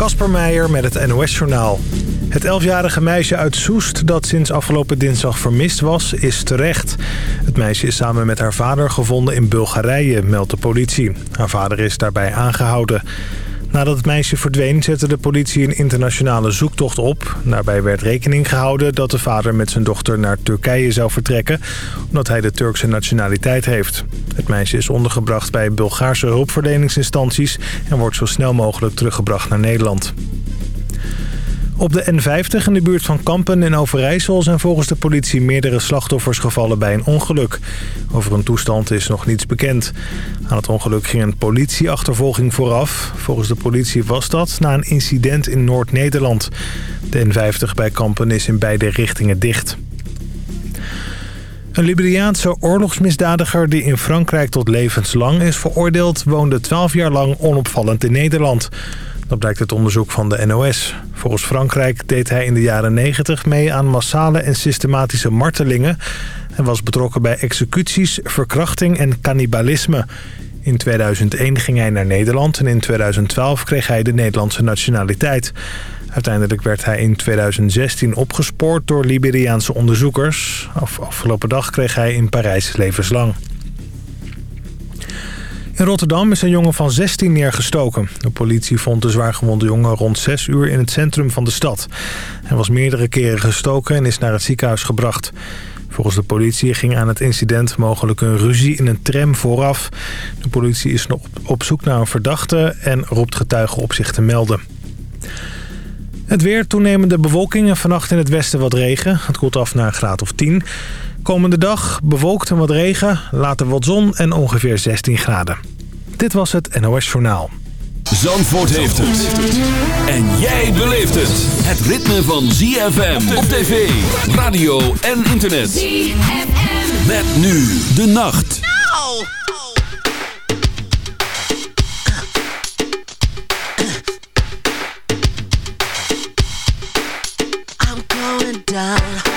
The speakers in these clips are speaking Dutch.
Kasper Meijer met het NOS-journaal. Het elfjarige meisje uit Soest dat sinds afgelopen dinsdag vermist was, is terecht. Het meisje is samen met haar vader gevonden in Bulgarije, meldt de politie. Haar vader is daarbij aangehouden. Nadat het meisje verdween zette de politie een internationale zoektocht op. Daarbij werd rekening gehouden dat de vader met zijn dochter naar Turkije zou vertrekken... omdat hij de Turkse nationaliteit heeft. Het meisje is ondergebracht bij Bulgaarse hulpverleningsinstanties... en wordt zo snel mogelijk teruggebracht naar Nederland. Op de N50 in de buurt van Kampen in Overijssel zijn volgens de politie meerdere slachtoffers gevallen bij een ongeluk. Over een toestand is nog niets bekend. Aan het ongeluk ging een politieachtervolging vooraf. Volgens de politie was dat na een incident in Noord-Nederland. De N50 bij Kampen is in beide richtingen dicht. Een Liberiaanse oorlogsmisdadiger die in Frankrijk tot levenslang is veroordeeld... woonde 12 jaar lang onopvallend in Nederland... Dat blijkt uit onderzoek van de NOS. Volgens Frankrijk deed hij in de jaren 90 mee aan massale en systematische martelingen... en was betrokken bij executies, verkrachting en cannibalisme. In 2001 ging hij naar Nederland en in 2012 kreeg hij de Nederlandse nationaliteit. Uiteindelijk werd hij in 2016 opgespoord door Liberiaanse onderzoekers. Afgelopen dag kreeg hij in Parijs levenslang. In Rotterdam is een jongen van 16 neergestoken. De politie vond de zwaargewonde jongen rond 6 uur in het centrum van de stad. Hij was meerdere keren gestoken en is naar het ziekenhuis gebracht. Volgens de politie ging aan het incident mogelijk een ruzie in een tram vooraf. De politie is nog op zoek naar een verdachte en roept getuigen op zich te melden. Het weer, toenemende bewolking vannacht in het westen wat regen. Het koelt af naar een graad of 10. Komende dag bewolkt en wat regen, later wat zon en ongeveer 16 graden. Dit was het NOS Journaal. Zandvoort heeft het. En jij beleeft het. Het ritme van ZFM op tv, radio en internet. ZFM. Met nu de nacht. No! I'm going down.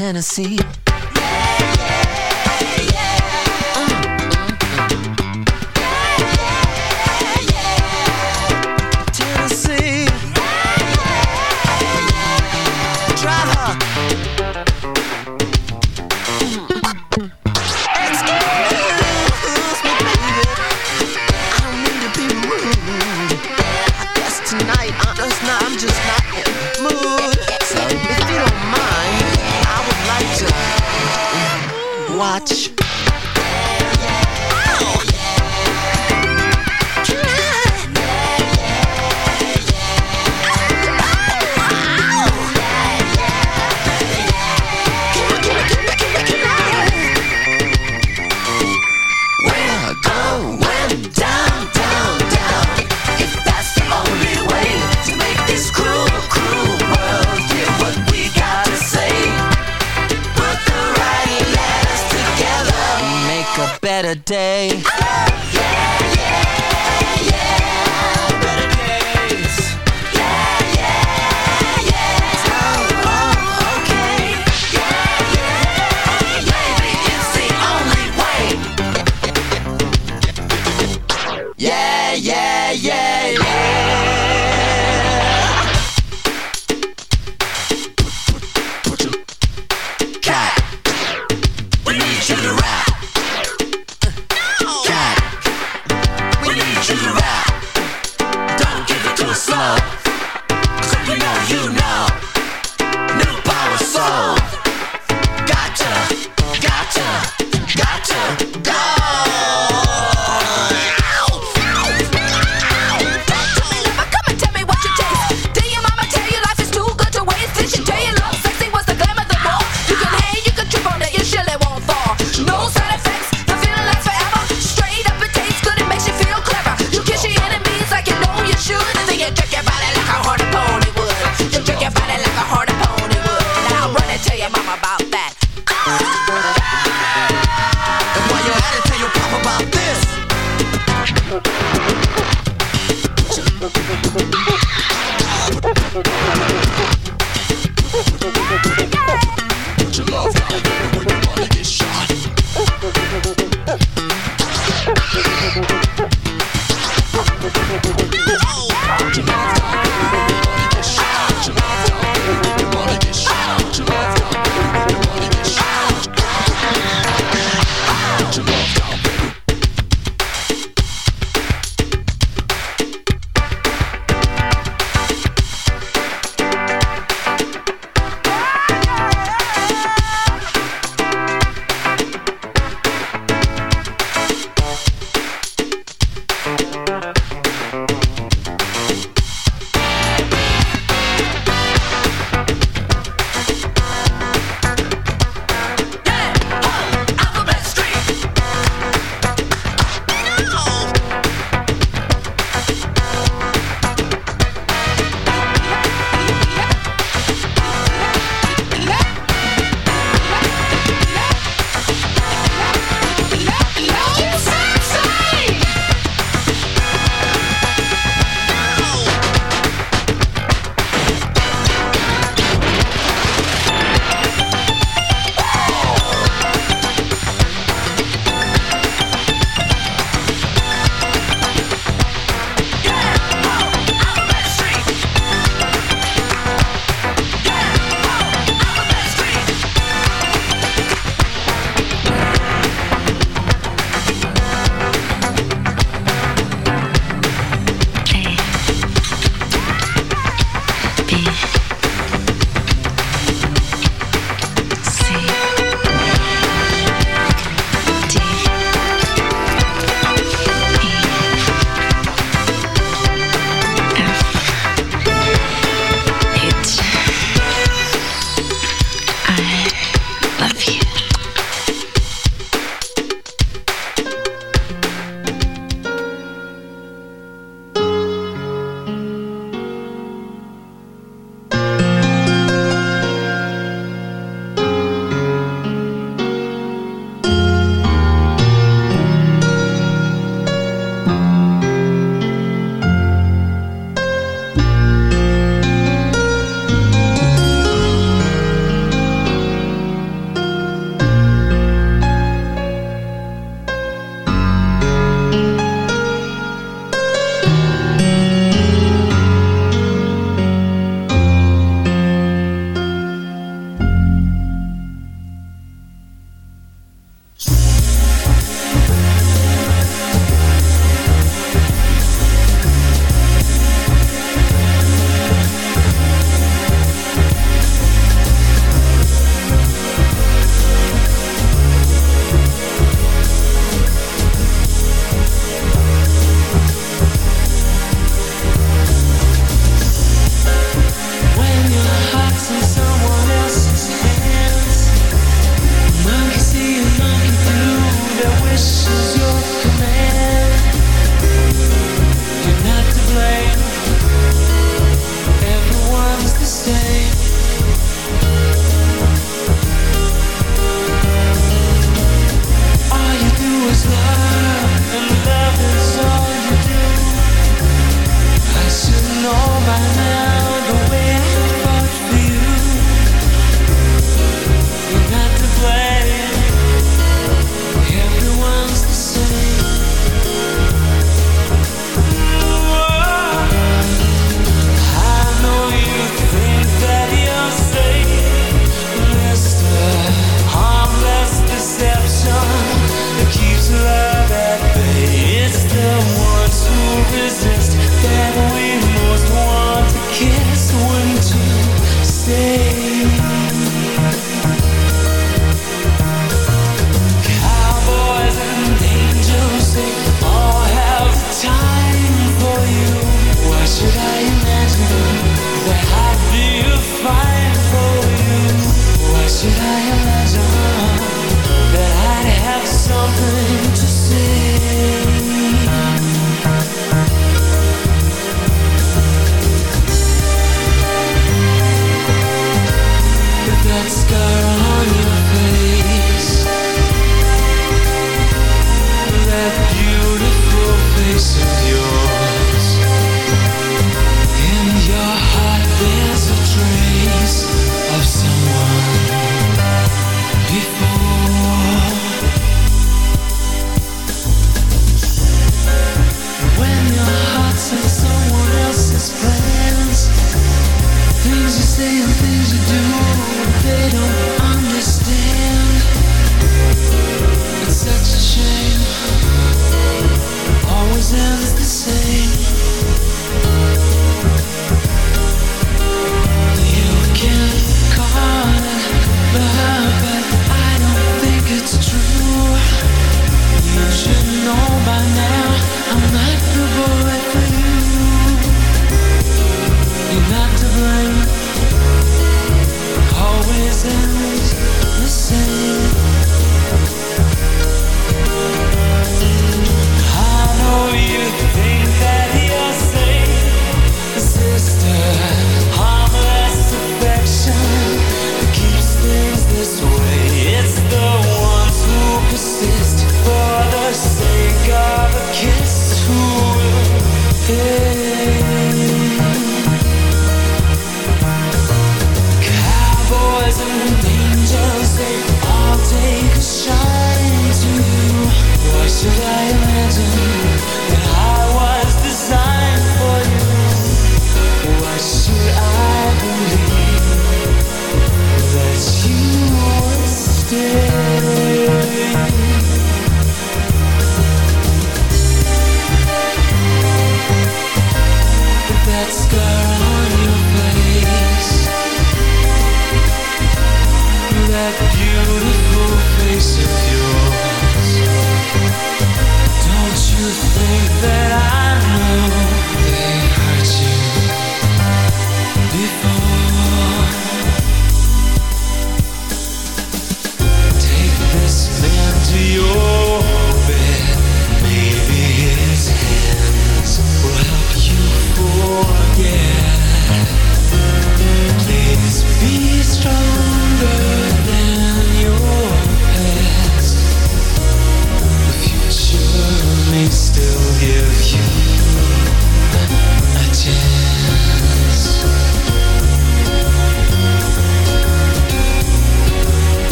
Tennessee day.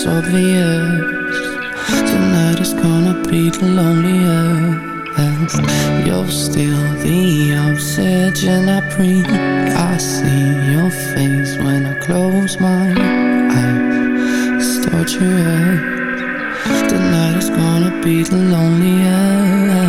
it's obvious. Tonight is gonna be the loneliest. You're still the obsession I breathe I see your face when I close my eyes. It's torture. Tonight is gonna be the loneliest.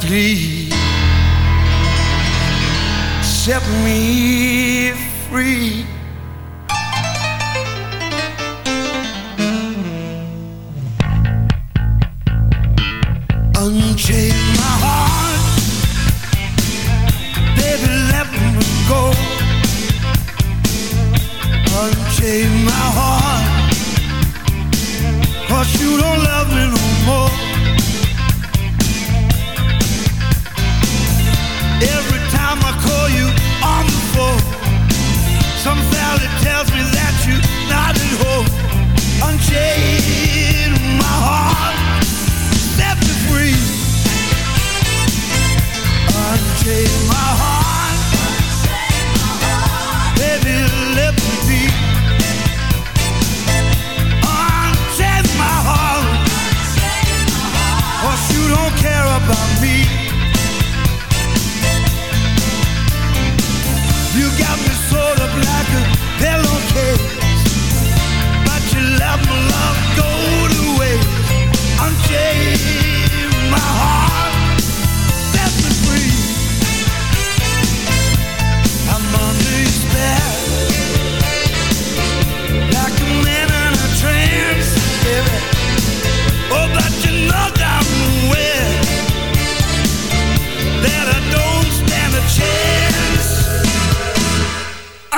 Please. Set me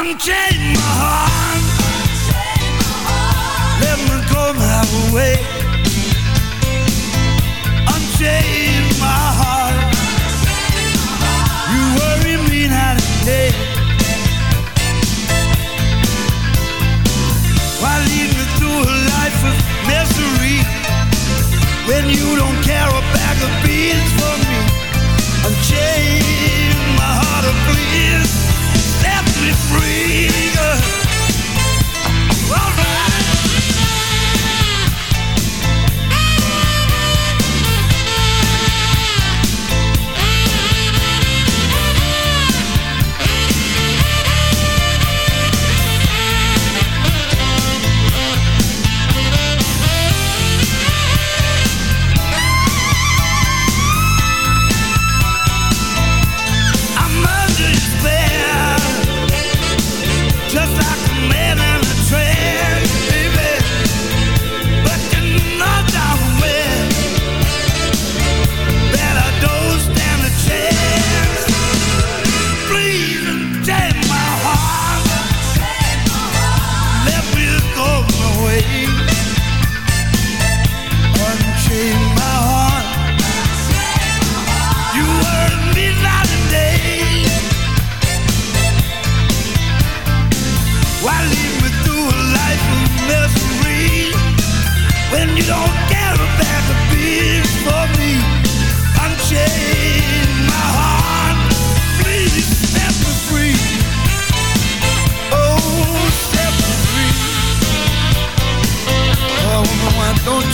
Sanchez!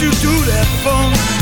You do that for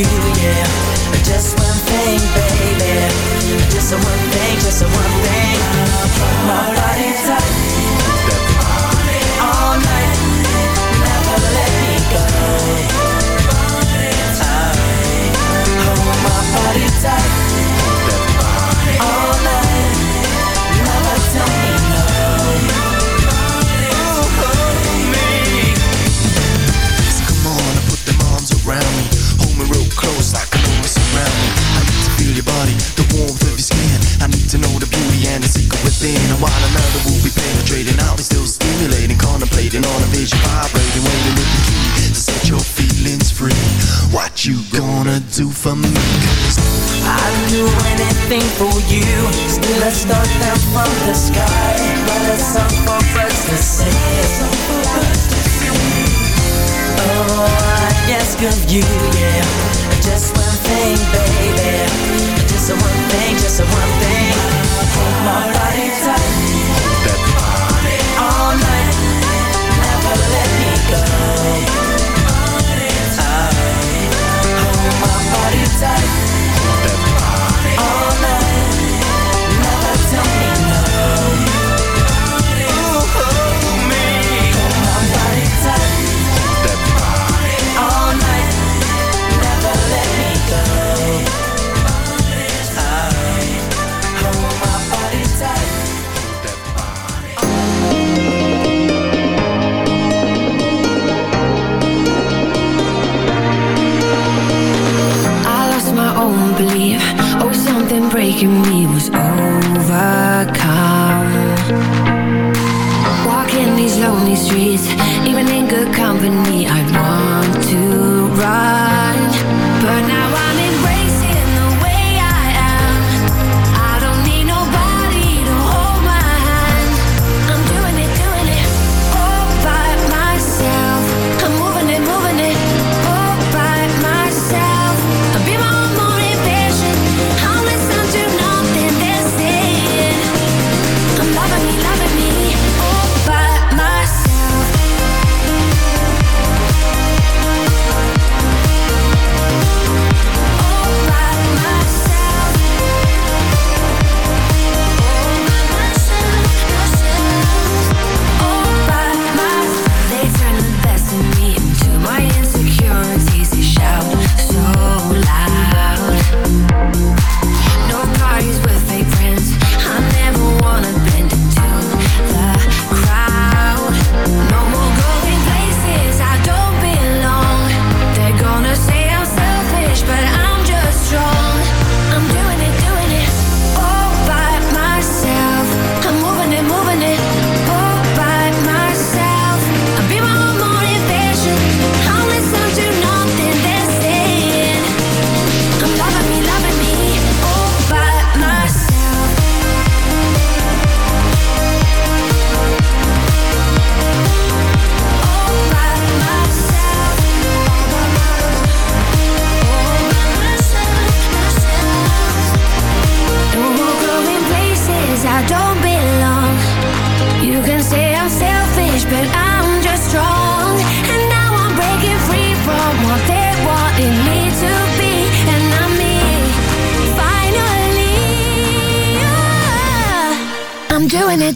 you, you,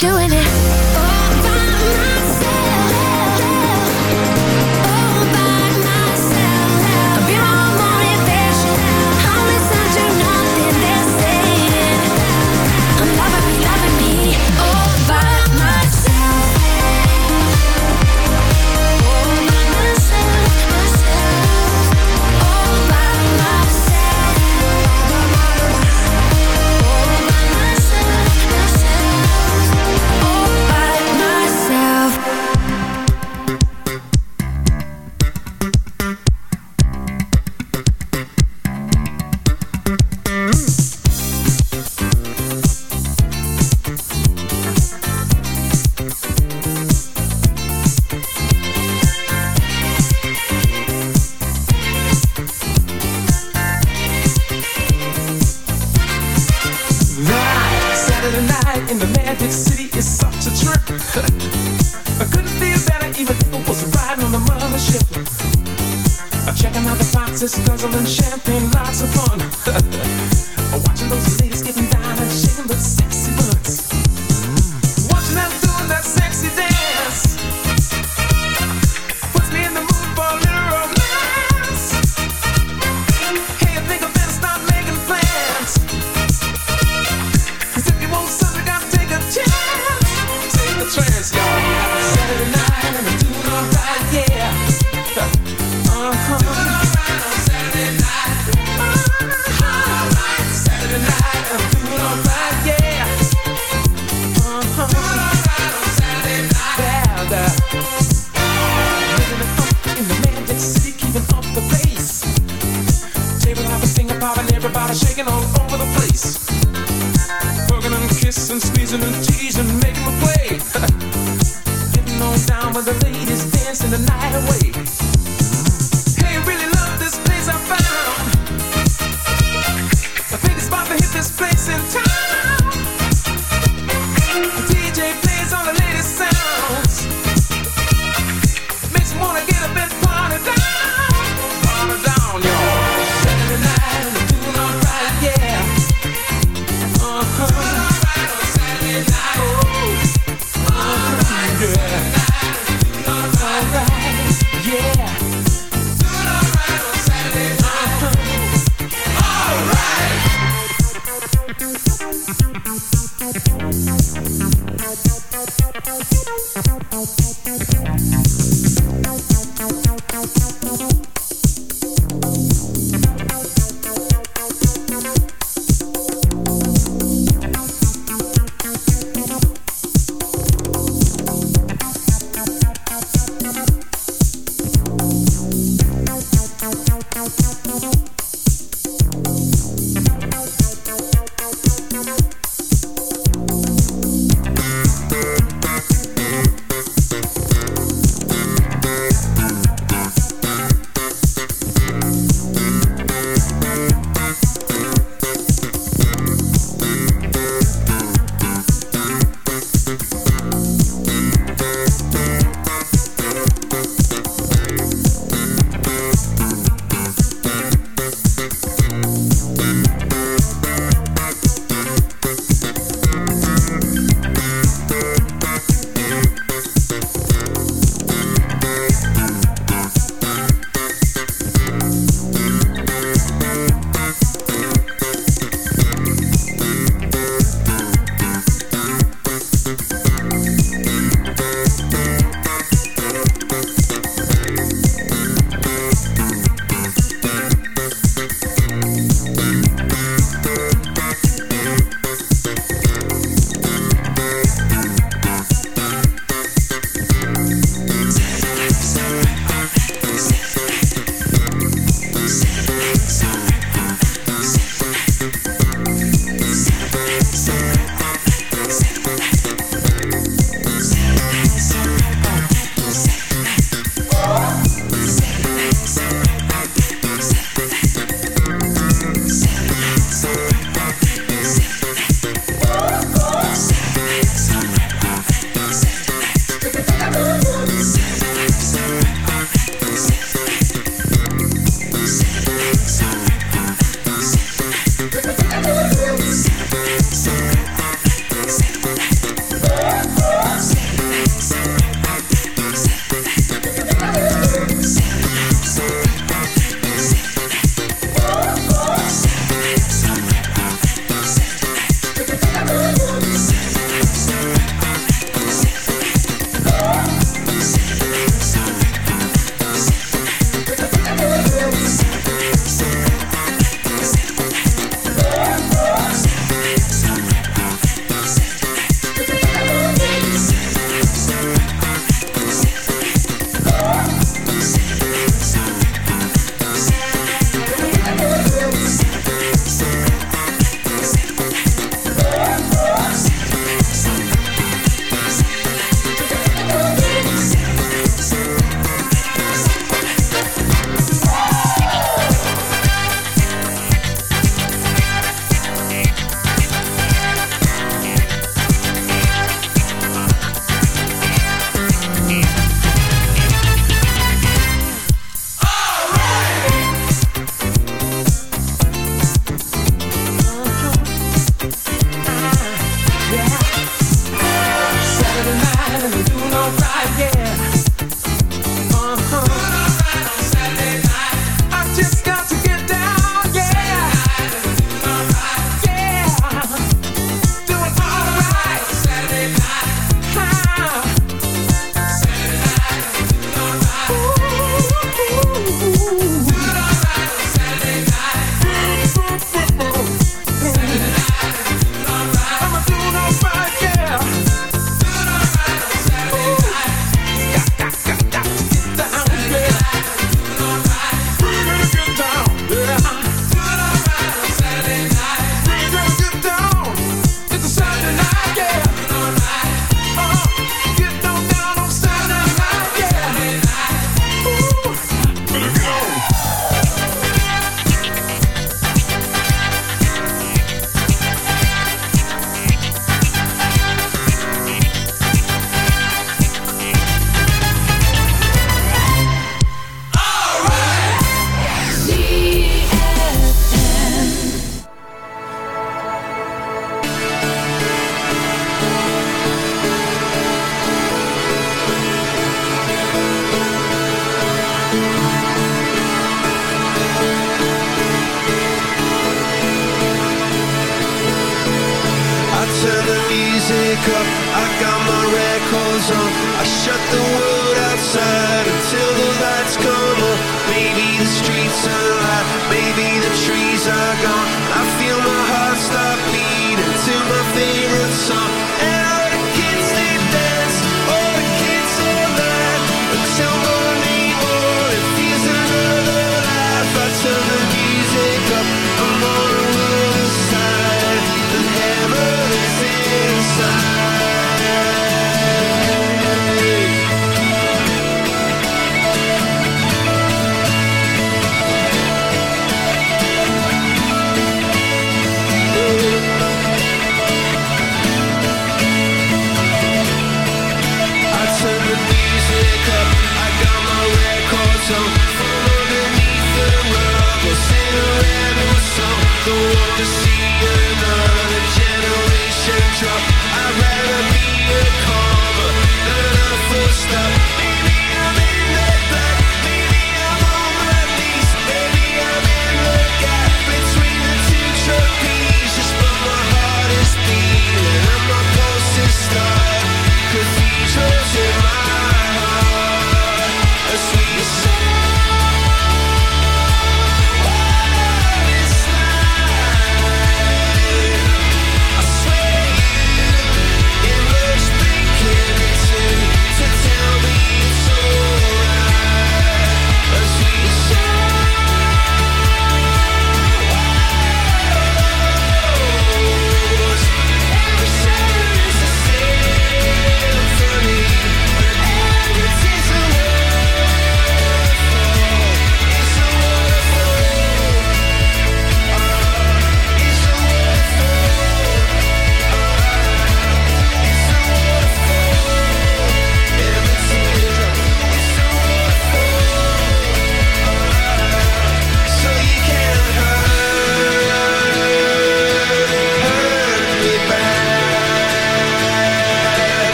doing it,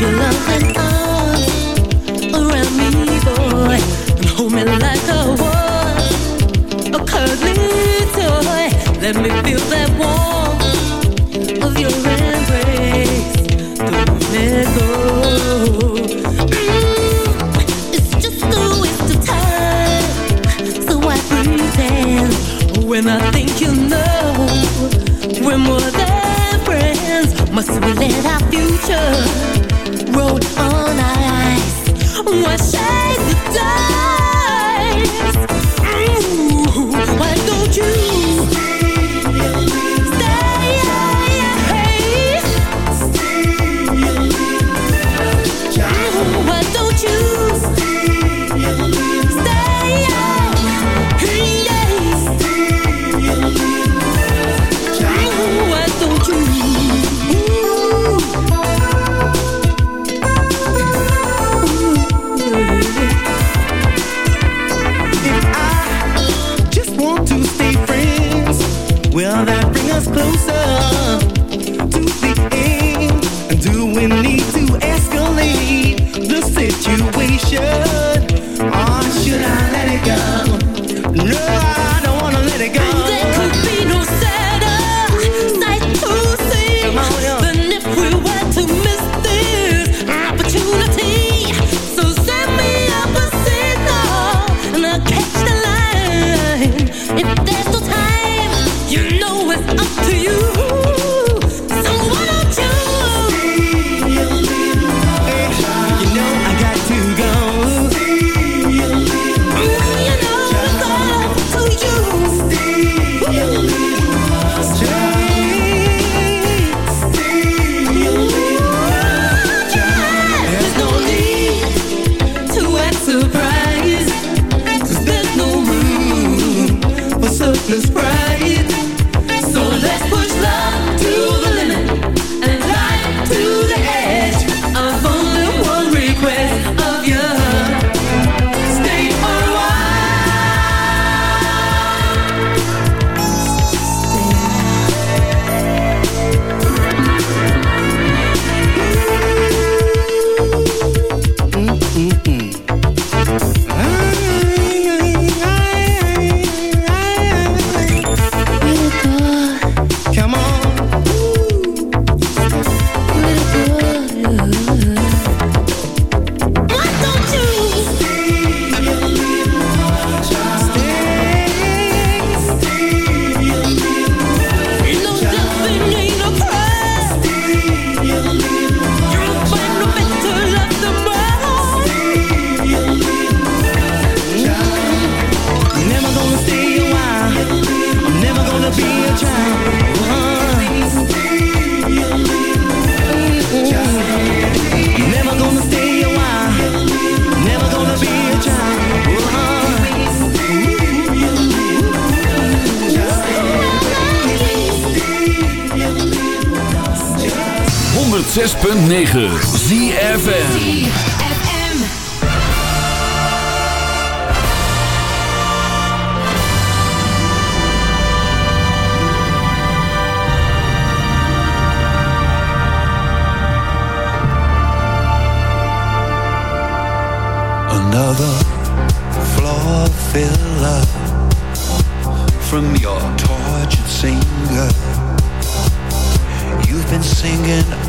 Your loving arms around me, boy, and hold me like I was a cuddly toy. Let me feel that warmth of your embrace. Don't let go. Mm, it's just a waste of time, so I pretend when I think you know we're more than friends. Must we let our future I shake the dust.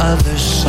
other side